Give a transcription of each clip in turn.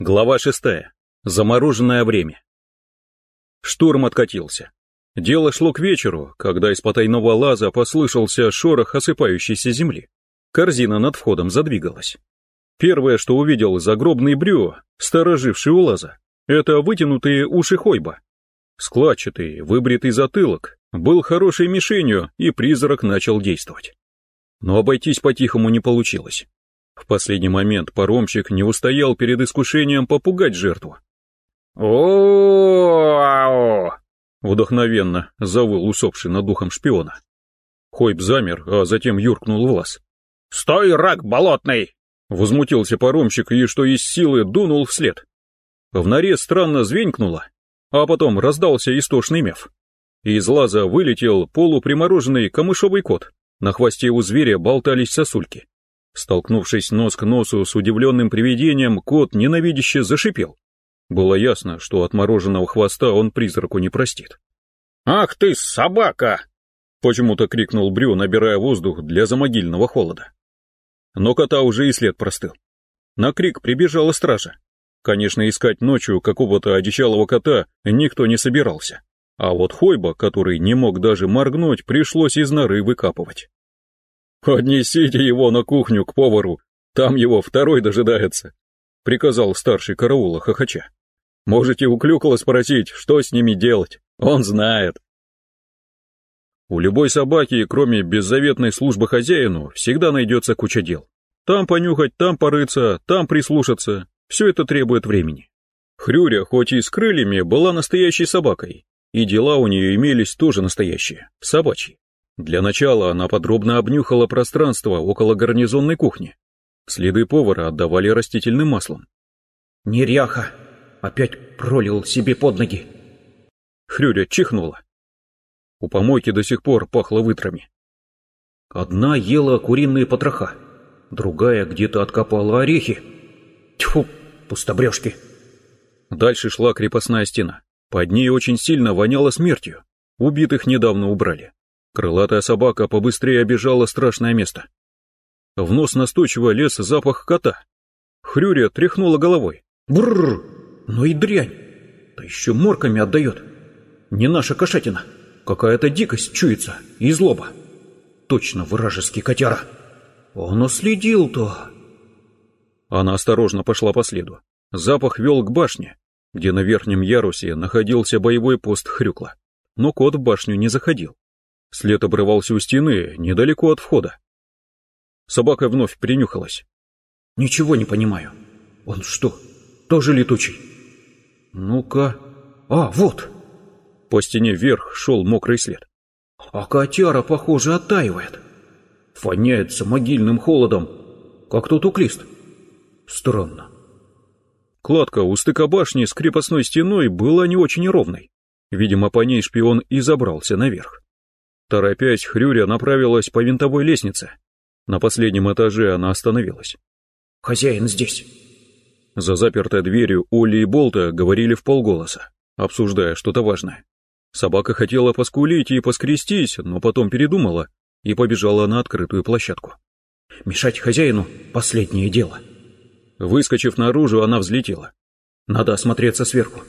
Глава шестая. Замороженное время. Штурм откатился. Дело шло к вечеру, когда из потайного лаза послышался шорох осыпающейся земли. Корзина над входом задвигалась. Первое, что увидел загробный брю, стороживший у лаза, это вытянутые уши Хойба. Складчатый, выбритый затылок был хорошей мишенью, и призрак начал действовать. Но обойтись по-тихому не получилось. В последний момент паромщик не устоял перед искушением попугать жертву. о Вдохновенно завыл усопший над духом шпиона. Хойб замер, а затем юркнул в лаз. «Стой, рак болотный!» Возмутился паромщик и, что из силы, дунул вслед. В норе странно звенькнуло, а потом раздался истошный меф. Из лаза вылетел полупримороженный камышовый кот. На хвосте у зверя болтались сосульки. Столкнувшись нос к носу с удивленным привидением, кот ненавидяще зашипел. Было ясно, что от мороженого хвоста он призраку не простит. «Ах ты, собака!» — почему-то крикнул Брю, набирая воздух для замогильного холода. Но кота уже и след простыл. На крик прибежала стража. Конечно, искать ночью какого-то одичалого кота никто не собирался. А вот Хойба, который не мог даже моргнуть, пришлось из норы выкапывать. «Отнесите его на кухню к повару, там его второй дожидается», — приказал старший караула хохоча. «Можете у Клюкола спросить, что с ними делать, он знает». У любой собаки, кроме беззаветной службы хозяину, всегда найдется куча дел. Там понюхать, там порыться, там прислушаться, все это требует времени. Хрюря, хоть и с крыльями, была настоящей собакой, и дела у нее имелись тоже настоящие, собачьи. Для начала она подробно обнюхала пространство около гарнизонной кухни. Следы повара отдавали растительным маслом. «Неряха! Опять пролил себе под ноги!» Хрюря чихнула. У помойки до сих пор пахло вытрами. Одна ела куриные потроха, другая где-то откопала орехи. Тьфу, пустобрежки. Дальше шла крепостная стена. Под ней очень сильно воняло смертью. Убитых недавно убрали. Крылатая собака побыстрее обижала страшное место. В нос настойчиво лез запах кота. Хрюря тряхнула головой. Бррр, ну и дрянь. Да еще морками отдает. Не наша кошатина. Какая-то дикость чуется и злоба. Точно вражеский котяра. Он уследил-то. Она осторожно пошла по следу. Запах вел к башне, где на верхнем ярусе находился боевой пост Хрюкла. Но кот в башню не заходил. След обрывался у стены, недалеко от входа. Собака вновь принюхалась. «Ничего не понимаю. Он что, тоже летучий?» «Ну-ка... А, вот!» По стене вверх шел мокрый след. «А котяра, похоже, оттаивает. Воняется могильным холодом, как тот уклист. Странно». Кладка у стыка башни с крепостной стеной была не очень ровной. Видимо, по ней шпион и забрался наверх. Торопясь, Хрюря направилась по винтовой лестнице. На последнем этаже она остановилась. «Хозяин здесь». За запертой дверью Олли и Болта говорили в полголоса, обсуждая что-то важное. Собака хотела поскулить и поскрестись, но потом передумала и побежала на открытую площадку. «Мешать хозяину — последнее дело». Выскочив наружу, она взлетела. «Надо осмотреться сверху.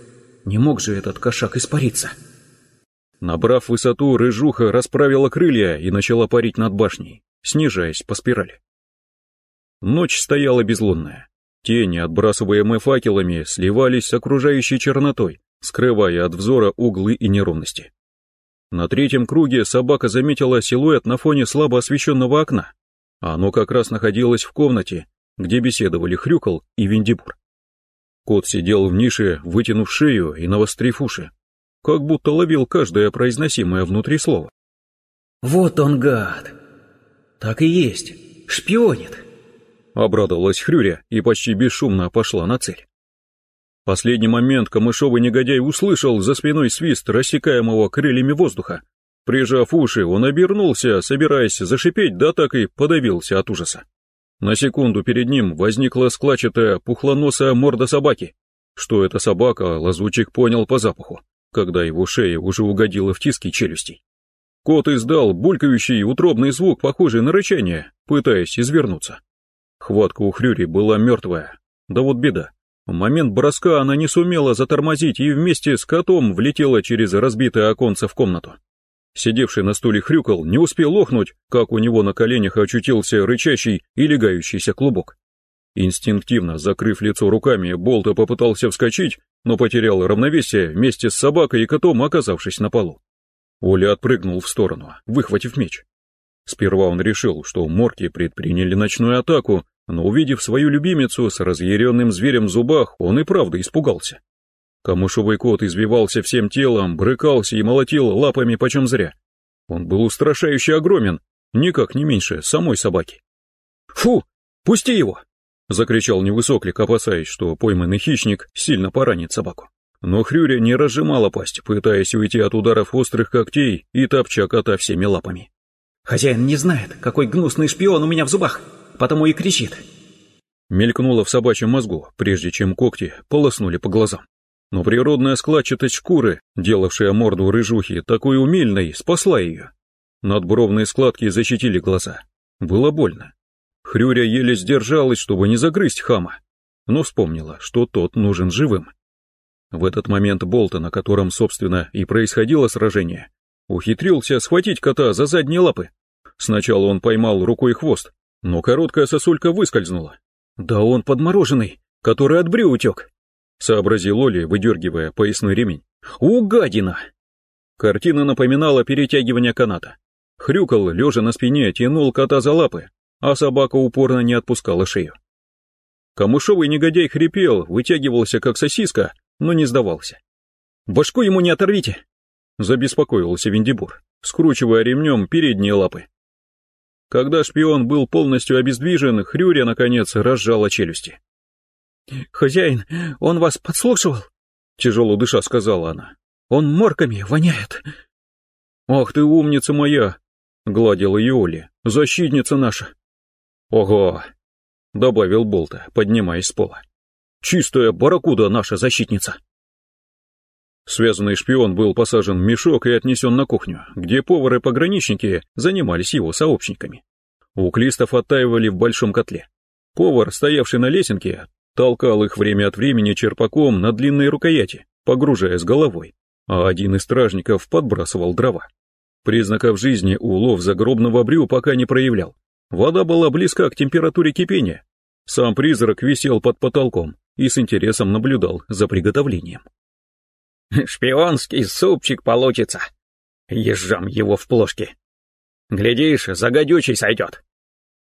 Не мог же этот кошак испариться». Набрав высоту, рыжуха расправила крылья и начала парить над башней, снижаясь по спирали. Ночь стояла безлунная. Тени, отбрасываемые факелами, сливались с окружающей чернотой, скрывая от взора углы и неровности. На третьем круге собака заметила силуэт на фоне слабо освещенного окна. Оно как раз находилось в комнате, где беседовали Хрюкал и Виндибур. Кот сидел в нише, вытянув шею и навострив уши, как будто ловил каждое произносимое внутри слово. «Вот он, гад! Так и есть, шпионит!» Обрадовалась Хрюря и почти бесшумно пошла на цель. Последний момент камышовый негодяй услышал за спиной свист рассекаемого крыльями воздуха. Прижав уши, он обернулся, собираясь зашипеть, да так и подавился от ужаса. На секунду перед ним возникла складчатая пухлоносая морда собаки. Что это собака, лазучик понял по запаху когда его шея уже угодила в тиски челюстей. Кот издал булькающий утробный звук, похожий на рычание, пытаясь извернуться. Хватка у Хрюри была мертвая. Да вот беда, В момент броска она не сумела затормозить и вместе с котом влетела через разбитое оконце в комнату. Сидевший на стуле хрюкал, не успел охнуть, как у него на коленях очутился рычащий и легающийся клубок. Инстинктивно, закрыв лицо руками, Болта попытался вскочить, но потерял равновесие вместе с собакой и котом, оказавшись на полу. Оля отпрыгнул в сторону, выхватив меч. Сперва он решил, что морки предприняли ночную атаку, но увидев свою любимицу с разъяренным зверем в зубах, он и правда испугался. Камышовый кот извивался всем телом, брыкался и молотил лапами почем зря. Он был устрашающе огромен, никак не меньше самой собаки. «Фу! Пусти его!» — закричал невысоклик, опасаясь, что пойманный хищник сильно поранит собаку. Но Хрюря не разжимала пасть, пытаясь уйти от ударов острых когтей и топча кота всеми лапами. «Хозяин не знает, какой гнусный шпион у меня в зубах, потому и кричит». Мелькнуло в собачьем мозгу, прежде чем когти полоснули по глазам. Но природная складчатость шкуры, делавшая морду рыжухи такой умельной, спасла ее. Надбровные складки защитили глаза. Было больно. Хрюря еле сдержалась, чтобы не загрызть хама, но вспомнила, что тот нужен живым. В этот момент Болта, на котором, собственно, и происходило сражение, ухитрился схватить кота за задние лапы. Сначала он поймал рукой хвост, но короткая сосулька выскользнула. «Да он подмороженный, который от брю утек», — сообразил Оли, выдергивая поясной ремень. «У, гадина!» Картина напоминала перетягивание каната. Хрюкал, лежа на спине, тянул кота за лапы, а собака упорно не отпускала шею. Камышовый негодяй хрипел, вытягивался как сосиска, но не сдавался. «Башку ему не оторвите!» — забеспокоился Виндибур, скручивая ремнем передние лапы. Когда шпион был полностью обездвижен, Хрюря, наконец, разжала челюсти. «Хозяин, он вас подслушивал?» — тяжело дыша сказала она. «Он морками воняет». «Ах ты умница моя!» — гладила ее Оля. «Защитница наша!» «Ого!» — добавил Болта, поднимаясь с пола. «Чистая барракуда наша защитница!» Связанный шпион был посажен в мешок и отнесен на кухню, где повары-пограничники занимались его сообщниками. Уклистов оттаивали в большом котле. Повар, стоявший на лесенке, толкал их время от времени черпаком на длинные рукояти, погружая с головой, а один из стражников подбрасывал дрова. Признаков жизни улов загробного брю пока не проявлял. Вода была близка к температуре кипения. Сам призрак висел под потолком и с интересом наблюдал за приготовлением. Шпионский супчик получится. Езжам его в плошки. Глядишь, загадючий сойдет.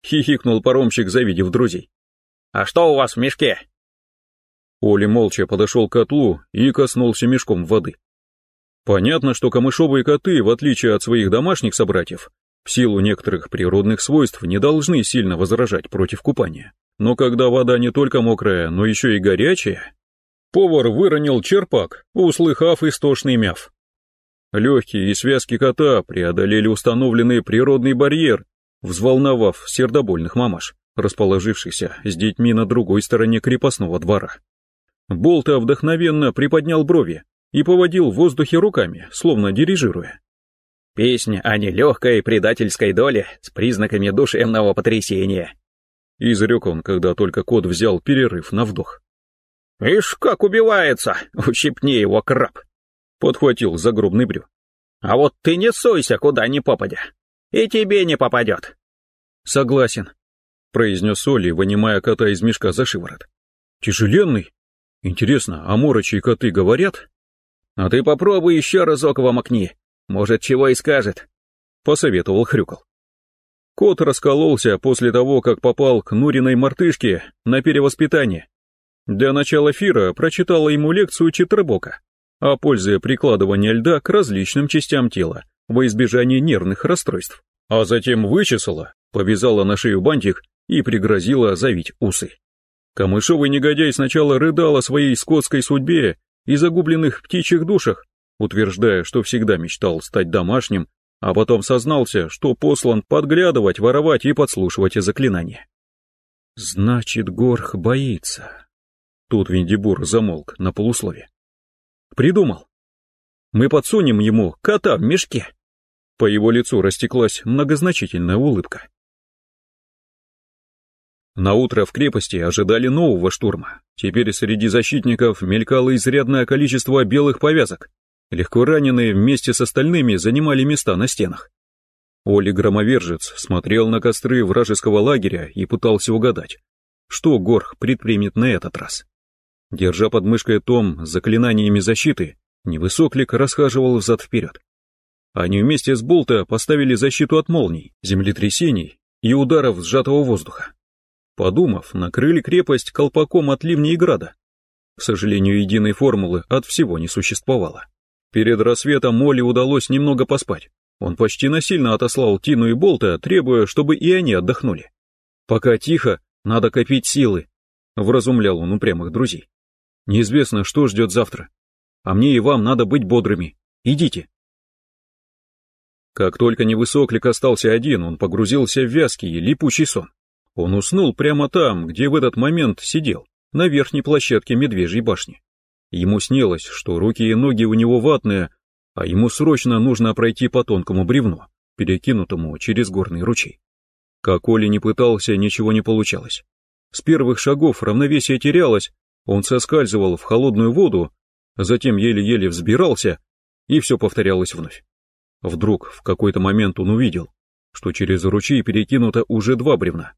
Хихикнул паромщик, завидев друзей. А что у вас в мешке? Оля молча подошел к котлу и коснулся мешком воды. Понятно, что камышовые коты, в отличие от своих домашних собратьев, в силу некоторых природных свойств не должны сильно возражать против купания. Но когда вода не только мокрая, но еще и горячая, Повар выронил черпак, услыхав истошный мяв. Легкие и связки кота преодолели установленный природный барьер, взволновав сердобольных мамаш, расположившихся с детьми на другой стороне крепостного двора. Болта вдохновенно приподнял брови и поводил в воздухе руками, словно дирижируя. «Песня о нелегкой предательской доле с признаками душевного потрясения», — изрек он, когда только кот взял перерыв на вдох. «Ишь, как убивается! Ущипни его, краб!» — подхватил загробный брю. «А вот ты не сойся, куда ни попадя, и тебе не попадет!» «Согласен», — произнес Оли, вынимая кота из мешка за шиворот. «Тяжеленный? Интересно, а морочи и коты говорят?» «А ты попробуй еще разок его макни, может, чего и скажет», — посоветовал Хрюкал. Кот раскололся после того, как попал к Нуриной мартышке на перевоспитание для начала Фира прочитала ему лекцию Читребока о пользе прикладывания льда к различным частям тела во избежание нервных расстройств, а затем вычесала, повязала на шею бантик и пригрозила завить усы. Камышовый негодяй сначала рыдал о своей скотской судьбе и загубленных птичьих душах, утверждая, что всегда мечтал стать домашним, а потом сознался, что послан подглядывать, воровать и подслушивать заклинания. «Значит, Горх боится», Тут Виндибур замолк на полуслове. «Придумал. Мы подсунем ему кота в мешке». По его лицу растеклась многозначительная улыбка. На утро в крепости ожидали нового штурма. Теперь среди защитников мелькало изрядное количество белых повязок. Легко раненые вместе с остальными занимали места на стенах. Оли Громовержец смотрел на костры вражеского лагеря и пытался угадать, что Горх предпримет на этот раз. Держа под мышкой том с заклинаниями защиты, невысоклик расхаживал взад-вперед. Они вместе с Болта поставили защиту от молний, землетрясений и ударов сжатого воздуха. Подумав, накрыли крепость колпаком от ливня и града. К сожалению, единой формулы от всего не существовало. Перед рассветом Молли удалось немного поспать. Он почти насильно отослал Тину и Болта, требуя, чтобы и они отдохнули. «Пока тихо, надо копить силы», — вразумлял он упрямых друзей. «Неизвестно, что ждет завтра. А мне и вам надо быть бодрыми. Идите». Как только невысоклик остался один, он погрузился в вязкий и липучий сон. Он уснул прямо там, где в этот момент сидел, на верхней площадке Медвежьей башни. Ему снилось, что руки и ноги у него ватные, а ему срочно нужно пройти по тонкому бревну, перекинутому через горный ручей. Как Оля не пытался, ничего не получалось. С первых шагов равновесие терялось, он соскальзывал в холодную воду, затем еле-еле взбирался, и все повторялось вновь. Вдруг в какой-то момент он увидел, что через ручей перекинуто уже два бревна.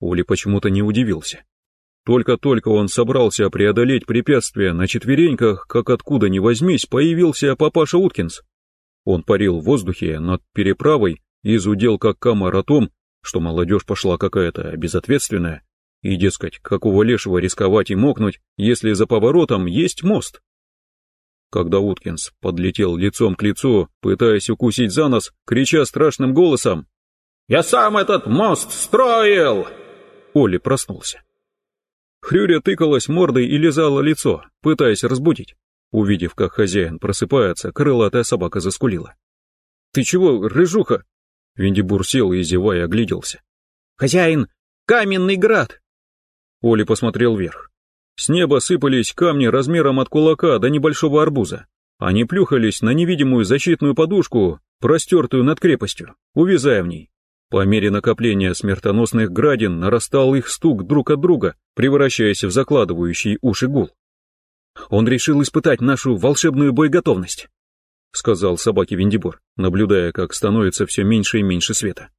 Оли почему-то не удивился. Только-только он собрался преодолеть препятствие на четвереньках, как откуда ни возьмись, появился папаша Уткинс. Он парил в воздухе над переправой и зудел как камар о том, что молодежь пошла какая-то безответственная, и, дескать, какого лешего рисковать и мокнуть, если за поворотом есть мост. Когда Уткинс подлетел лицом к лицу, пытаясь укусить за нос, крича страшным голосом «Я сам этот мост строил!» Оли проснулся. Хрюря тыкалась мордой и лизала лицо, пытаясь разбудить. Увидев, как хозяин просыпается, крылатая собака заскулила. «Ты чего, рыжуха?» Виндибур сел и, зевая, огляделся. «Хозяин, каменный град!» Оли посмотрел вверх. С неба сыпались камни размером от кулака до небольшого арбуза. Они плюхались на невидимую защитную подушку, простертую над крепостью, увязая в ней. По мере накопления смертоносных градин нарастал их стук друг от друга, превращаясь в закладывающий уши гул. «Он решил испытать нашу волшебную боеготовность», — сказал собаке Виндибор, наблюдая, как становится все меньше и меньше света.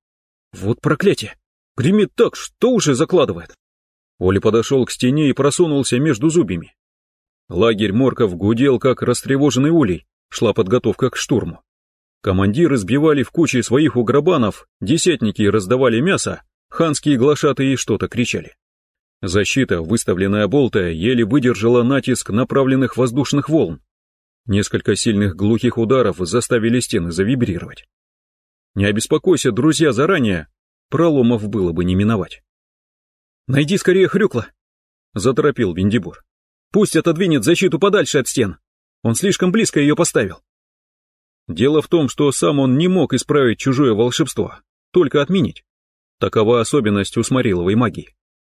«Вот проклятие! Гремит так, что уши закладывает!» Оля подошел к стене и просунулся между зубьями. Лагерь Морков гудел, как растревоженный улей, шла подготовка к штурму. Командиры сбивали в кучи своих уграбанов, десятники раздавали мясо, ханские глашатые что-то кричали. Защита, выставленная болта, еле выдержала натиск направленных воздушных волн. Несколько сильных глухих ударов заставили стены завибрировать. Не обеспокойся, друзья, заранее, проломов было бы не миновать. «Найди скорее Хрюкла», — заторопил Виндибур. «Пусть отодвинет защиту подальше от стен. Он слишком близко ее поставил». Дело в том, что сам он не мог исправить чужое волшебство, только отменить. Такова особенность у магии.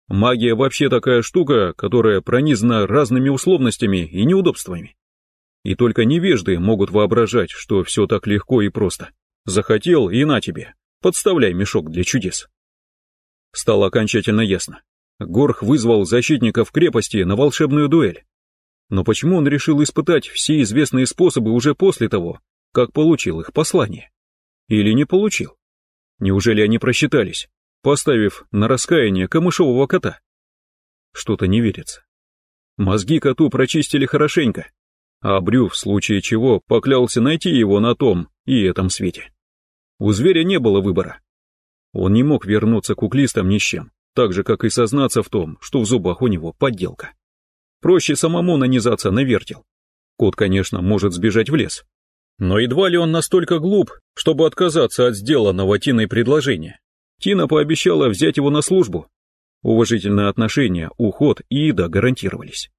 Магия вообще такая штука, которая пронизана разными условностями и неудобствами. И только невежды могут воображать, что все так легко и просто. Захотел и на тебе, подставляй мешок для чудес. Стало окончательно ясно. Горх вызвал защитников крепости на волшебную дуэль. Но почему он решил испытать все известные способы уже после того, как получил их послание. Или не получил? Неужели они просчитались, поставив на раскаяние камышового кота? Что-то не верится. Мозги коту прочистили хорошенько, а Брю, в случае чего, поклялся найти его на том и этом свете. У зверя не было выбора. Он не мог вернуться к уклистам ни с чем, так же, как и сознаться в том, что в зубах у него подделка. Проще самому нанизаться на вертел. Кот, конечно, может сбежать в лес, но едва ли он настолько глуп, чтобы отказаться от сделанного Тиной предложения. Тина пообещала взять его на службу. Уважительное отношение, уход и еда гарантировались.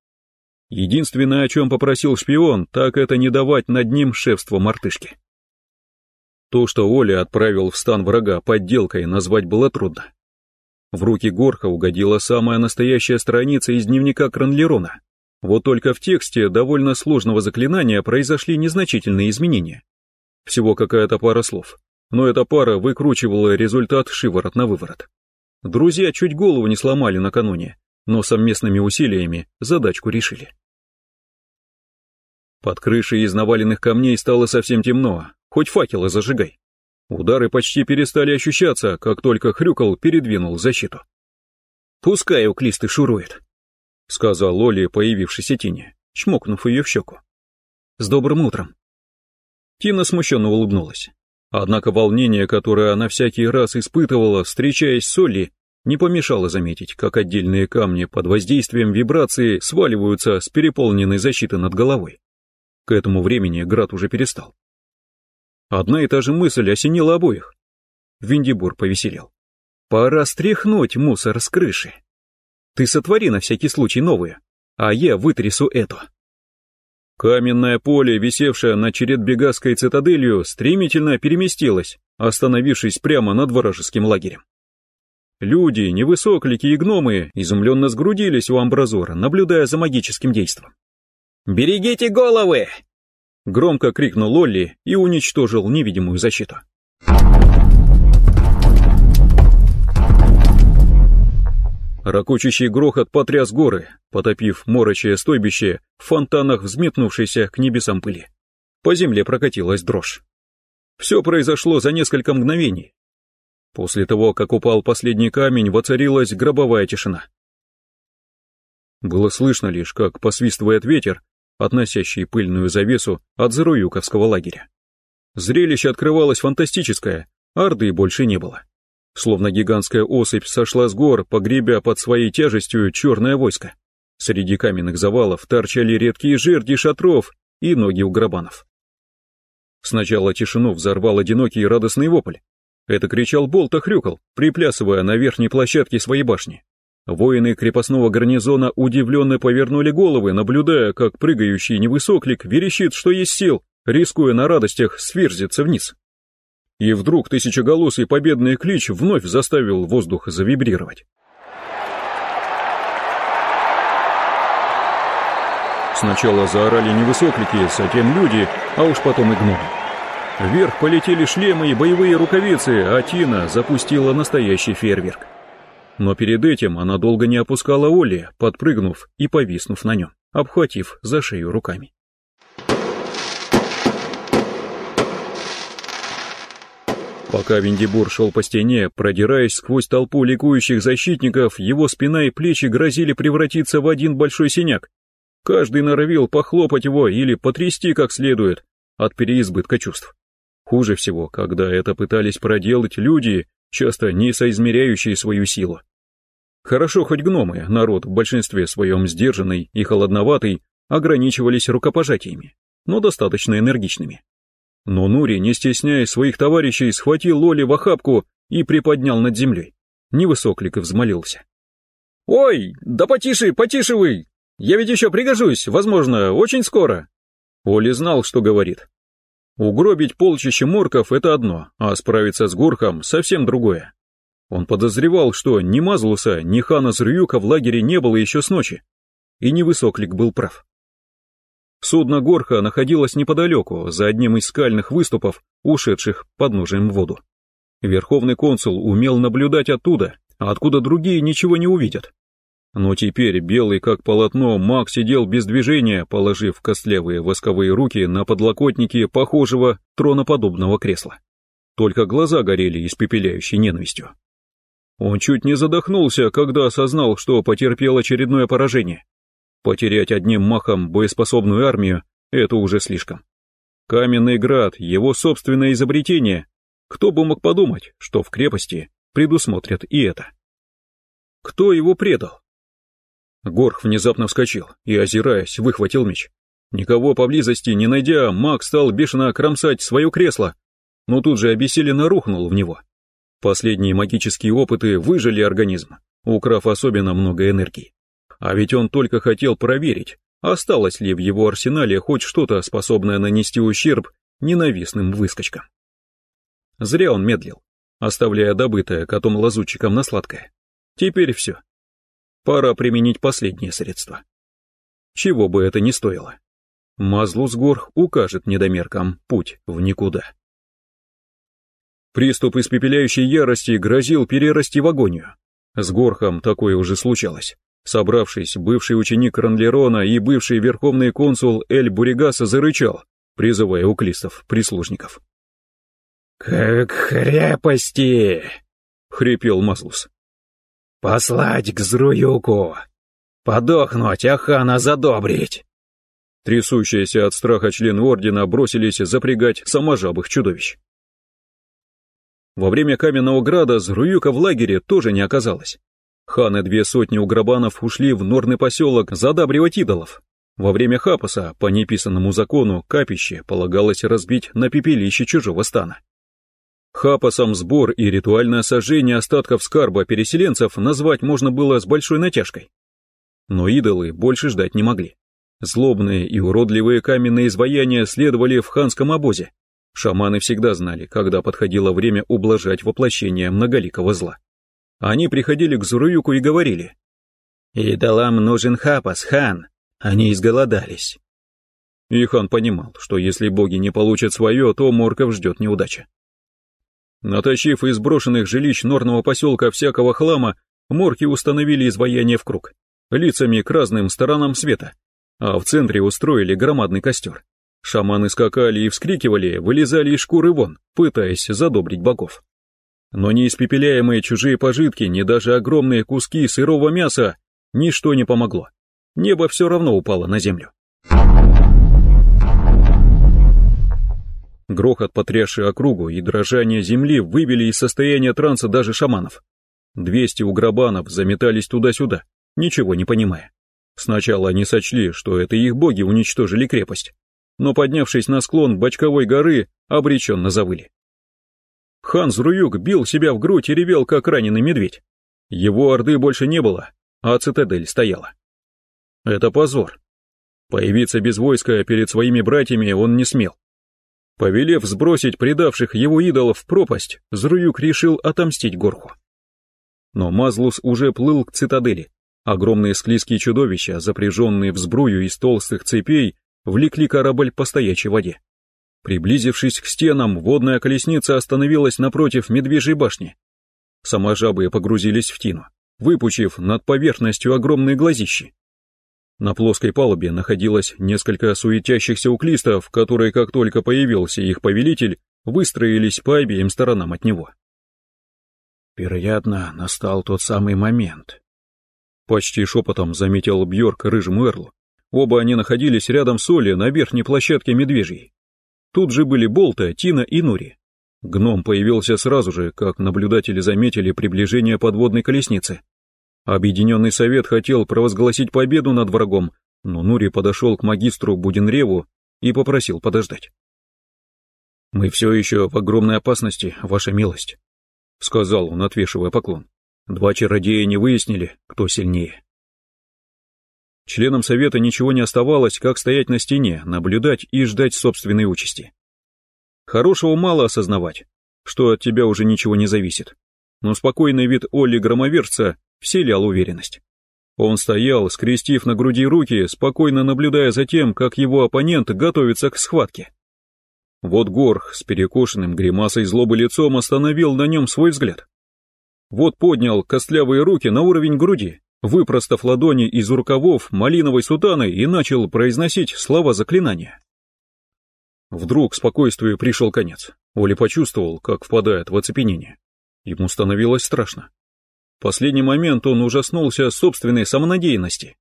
Единственное, о чем попросил шпион, так это не давать над ним шефство мартышки. То, что Оля отправил в стан врага подделкой, назвать было трудно. В руки Горха угодила самая настоящая страница из дневника Кранлерона, вот только в тексте довольно сложного заклинания произошли незначительные изменения. Всего какая-то пара слов, но эта пара выкручивала результат шиворот на выворот. Друзья чуть голову не сломали накануне, но совместными усилиями задачку решили. Под крышей из наваленных камней стало совсем темно, хоть факелы зажигай. Удары почти перестали ощущаться, как только Хрюкал передвинул защиту. «Пускай уклисты шурует», — сказал Оли появившейся Тине, чмокнув ее в щеку. «С добрым утром». Тина смущенно улыбнулась. Однако волнение, которое она всякий раз испытывала, встречаясь с Олли, не помешало заметить, как отдельные камни под воздействием вибрации сваливаются с переполненной защиты над головой. К этому времени град уже перестал. Одна и та же мысль осенила обоих. Виндибур повеселел. Пора стряхнуть мусор с крыши. Ты сотвори на всякий случай новую, а я вытрясу эту. Каменное поле, висевшее над Чередбегасской цитаделью, стремительно переместилось, остановившись прямо над вражеским лагерем. Люди, невысоклики и гномы изумленно сгрудились у амбразора, наблюдая за магическим действом. «Берегите головы!» Громко крикнул Лолли и уничтожил невидимую защиту. Рокочущий грохот потряс горы, потопив морочее стойбище в фонтанах взметнувшейся к небесам пыли. По земле прокатилась дрожь. Все произошло за несколько мгновений. После того, как упал последний камень, воцарилась гробовая тишина. Было слышно лишь, как посвистывает ветер, относящий пыльную завесу от Заруюковского лагеря. Зрелище открывалось фантастическое, арды больше не было. Словно гигантская осыпь сошла с гор, погребя под своей тяжестью черное войско. Среди каменных завалов торчали редкие жерди шатров и ноги у грабанов. Сначала тишину взорвал одинокий радостный вопль. Это кричал Болта Хрюкал, приплясывая на верхней площадке своей башни. Воины крепостного гарнизона удивленно повернули головы, наблюдая, как прыгающий невысоклик верещит, что есть сил, рискуя на радостях сверзиться вниз. И вдруг тысячеголосый победный клич вновь заставил воздух завибрировать. Сначала заорали невысоклики, затем люди, а уж потом и гномы. Вверх полетели шлемы и боевые рукавицы, а Тина запустила настоящий фейерверк. Но перед этим она долго не опускала Оли, подпрыгнув и повиснув на нем, обхватив за шею руками. Пока Виндибур шел по стене, продираясь сквозь толпу ликующих защитников, его спина и плечи грозили превратиться в один большой синяк. Каждый норовил похлопать его или потрясти как следует от переизбытка чувств. Хуже всего, когда это пытались проделать люди, часто не соизмеряющие свою силу. Хорошо хоть гномы, народ в большинстве своем сдержанный и холодноватый, ограничивались рукопожатиями, но достаточно энергичными. Но Нури, не стесняясь своих товарищей, схватил Лоли в охапку и приподнял над землей. Невысоклик взмолился. «Ой, да потише, потише вы! Я ведь еще пригожусь, возможно, очень скоро!» Оли знал, что говорит. Угробить полчище морков — это одно, а справиться с Гурхом — совсем другое. Он подозревал, что ни Мазлуса, ни Хана Зрюка в лагере не было еще с ночи. И невысоклик был прав. Судно Горха находилось неподалеку, за одним из скальных выступов, ушедших под ножем в воду. Верховный консул умел наблюдать оттуда, а откуда другие ничего не увидят. Но теперь белый как полотно маг сидел без движения, положив костлявые восковые руки на подлокотники похожего троноподобного кресла. Только глаза горели испепеляющей ненавистью. Он чуть не задохнулся, когда осознал, что потерпел очередное поражение. Потерять одним махом боеспособную армию — это уже слишком. Каменный град — его собственное изобретение. Кто бы мог подумать, что в крепости предусмотрят и это. Кто его предал? Горх внезапно вскочил и, озираясь, выхватил меч. Никого поблизости не найдя, маг стал бешено кромсать свое кресло, но тут же обессиленно рухнул в него. Последние магические опыты выжили организм, украв особенно много энергии. А ведь он только хотел проверить, осталось ли в его арсенале хоть что-то, способное нанести ущерб ненавистным выскочкам. Зря он медлил, оставляя добытое котом-лазутчиком на сладкое. Теперь все. Пора применить последнее средство. Чего бы это ни стоило. Мазлус Горх укажет недомеркам путь в никуда. Приступ испепеляющей ярости грозил перерасти в агонию. С Горхом такое уже случалось. Собравшись, бывший ученик Ранлерона и бывший верховный консул Эль Буригаса зарычал, призывая уклистов, прислужников. «К крепости!» — хрипел Мазлус. «Послать к Зруюку! Подохнуть, а хана задобрить!» Трясущиеся от страха члены ордена бросились запрягать саможабых чудовищ. Во время Каменного Града Зруюка в лагере тоже не оказалось. Ханы две сотни уграбанов ушли в норный поселок задабривать идолов. Во время хапаса, по неписанному закону, капище полагалось разбить на пепелище чужого стана. Хапасом сбор и ритуальное сожжение остатков скарба переселенцев назвать можно было с большой натяжкой. Но идолы больше ждать не могли. Злобные и уродливые каменные изваяния следовали в ханском обозе. Шаманы всегда знали, когда подходило время ублажать воплощение многоликого зла. Они приходили к Зуруюку и говорили, «Идолам нужен хапас, хан, они изголодались». И хан понимал, что если боги не получат свое, то Морков ждет неудача. Натащив из брошенных жилищ норного поселка всякого хлама, морки установили изваяние в круг, лицами к разным сторонам света, а в центре устроили громадный костер. Шаманы скакали и вскрикивали, вылезали из шкуры вон, пытаясь задобрить богов. Но ни испепеляемые чужие пожитки, ни даже огромные куски сырого мяса, ничто не помогло. Небо все равно упало на землю. Грохот, потрясший округу, и дрожание земли выбили из состояния транса даже шаманов. Двести уграбанов заметались туда-сюда, ничего не понимая. Сначала они сочли, что это их боги уничтожили крепость, но поднявшись на склон Бочковой горы, обреченно завыли. Хан Зруюк бил себя в грудь и ревел, как раненый медведь. Его орды больше не было, а цитадель стояла. Это позор. Появиться без войска перед своими братьями он не смел. Повелев сбросить предавших его идолов в пропасть, Зруюк решил отомстить Горху. Но Мазлус уже плыл к цитадели. Огромные склизкие чудовища, запряженные в сбрую из толстых цепей, влекли корабль по стоячей воде. Приблизившись к стенам, водная колесница остановилась напротив медвежьей башни. Саможабы погрузились в тину, выпучив над поверхностью огромные глазищи. На плоской палубе находилось несколько суетящихся уклистов, которые, как только появился их повелитель, выстроились по обеим сторонам от него. Вероятно, настал тот самый момент. Почти шепотом заметил Бьорк рыжему Эрлу. Оба они находились рядом с Олли на верхней площадке медвежьей. Тут же были Болта, Тина и Нури. Гном появился сразу же, как наблюдатели заметили приближение подводной колесницы. Объединенный совет хотел провозгласить победу над врагом, но Нури подошел к магистру Будинреву и попросил подождать. «Мы все еще в огромной опасности, ваша милость», — сказал он, отвешивая поклон. «Два чародея не выяснили, кто сильнее». Членам совета ничего не оставалось, как стоять на стене, наблюдать и ждать собственной участи. Хорошего мало осознавать, что от тебя уже ничего не зависит. Но спокойный вид Олли Громовержца вселял уверенность. Он стоял, скрестив на груди руки, спокойно наблюдая за тем, как его оппонент готовится к схватке. Вот Горх с перекошенным гримасой злобы лицом остановил на нем свой взгляд. Вот поднял костлявые руки на уровень груди, выпростав ладони из рукавов малиновой сутаны и начал произносить слова заклинания. Вдруг спокойствию пришел конец. Оля почувствовал, как впадает в оцепенение. Ему становилось страшно последний момент он ужаснулся собственной самонадеянности.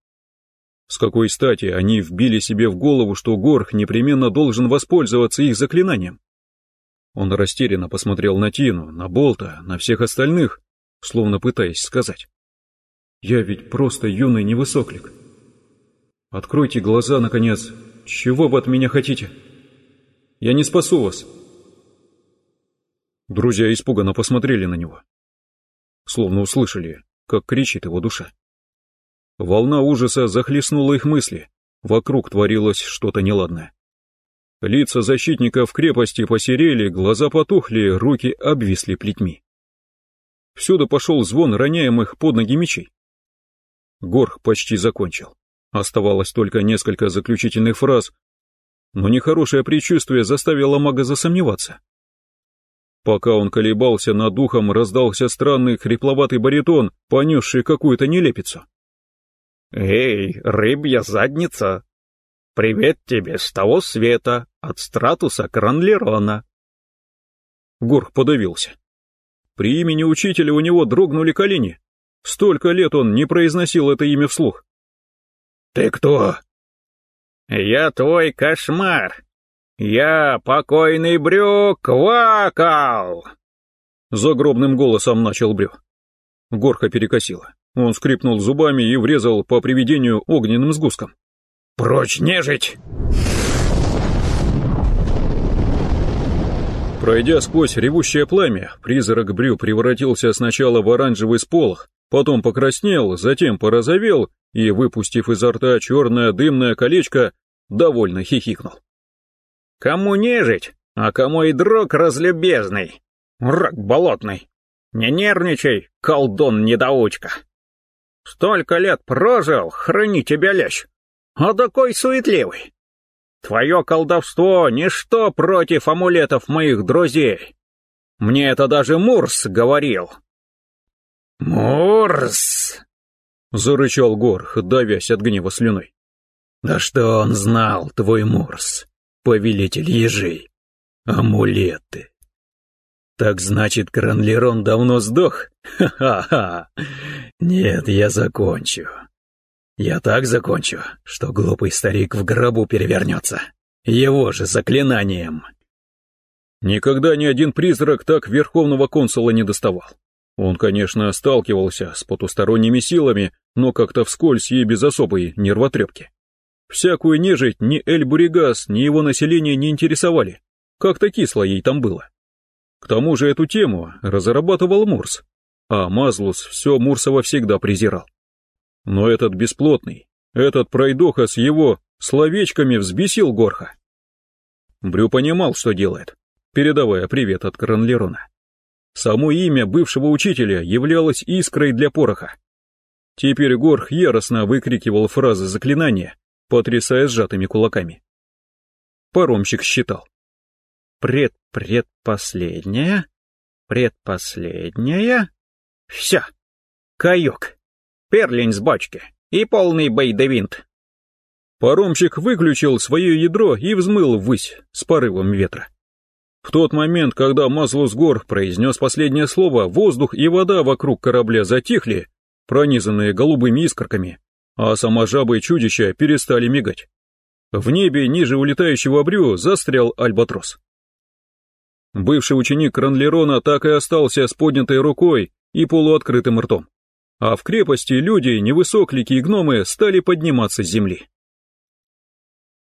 С какой стати они вбили себе в голову, что Горх непременно должен воспользоваться их заклинанием? Он растерянно посмотрел на Тину, на Болта, на всех остальных, словно пытаясь сказать. «Я ведь просто юный невысоклик. Откройте глаза, наконец. Чего вы от меня хотите? Я не спасу вас». Друзья испуганно посмотрели на него словно услышали, как кричит его душа. Волна ужаса захлестнула их мысли, вокруг творилось что-то неладное. Лица защитников крепости посерели, глаза потухли, руки обвисли плетьми. Всюду пошел звон роняемых под ноги мечей. Горх почти закончил. Оставалось только несколько заключительных фраз, но нехорошее предчувствие заставило мага засомневаться. Пока он колебался над духом, раздался странный хрипловатый баритон, понесший какую-то нелепицу. «Эй, рыбья задница! Привет тебе с того света, от стратуса Кранлерона!» Горх подавился. При имени учителя у него дрогнули колени. Столько лет он не произносил это имя вслух. «Ты кто?» «Я твой кошмар. Я покойный Брю Квакал!» Загробным голосом начал Брю. Горха перекосила. Он скрипнул зубами и врезал по привидению огненным сгустком. «Прочь нежить!» Пройдя сквозь ревущее пламя, призрак Брю превратился сначала в оранжевый сполох, потом покраснел, затем порозовел и, выпустив изо рта черное дымное колечко, довольно хихикнул. «Кому нежить, а кому и дрог разлюбезный, рак болотный. Не нервничай, колдун-недоучка. Столько лет прожил, храни тебя лещ, а такой суетливый. Твое колдовство — ничто против амулетов моих друзей. Мне это даже Мурс говорил. «Мурс!» — зарычал Горх, давясь от гнева слюной. «Да что он знал, твой Мурс, повелитель ежей? Амулеты. Так значит, Кранлерон давно сдох? Ха-ха-ха! Нет, я закончу. Я так закончу, что глупый старик в гробу перевернется. Его же заклинанием. Никогда ни один призрак так верховного консула не доставал. Он, конечно, сталкивался с потусторонними силами, но как-то вскользь и без особой нервотрепки. Всякую нежить ни Эль-Буригас, ни его население не интересовали. Как-то кисло ей там было. К тому же эту тему разрабатывал Мурс, а Мазлус все Мурсова всегда презирал. Но этот бесплотный, этот пройдоха с его словечками взбесил Горха. Брю понимал, что делает, передавая привет от Кранлерона. Само имя бывшего учителя являлось искрой для пороха. Теперь Горх яростно выкрикивал фразы заклинания, потрясая сжатыми кулаками. Паромщик считал. Предпредпоследняя, предпоследняя, все, каюк. Перлень с бочки и полный бейдевинт. Паромщик выключил свое ядро и взмыл ввысь с порывом ветра. В тот момент, когда Мазлус Гор произнес последнее слово, воздух и вода вокруг корабля затихли, пронизанные голубыми искорками, а саможабы и чудища перестали мигать. В небе ниже улетающего брю застрял альбатрос. Бывший ученик Кранлерона так и остался с поднятой рукой и полуоткрытым ртом а в крепости люди, невысоклики и гномы стали подниматься с земли.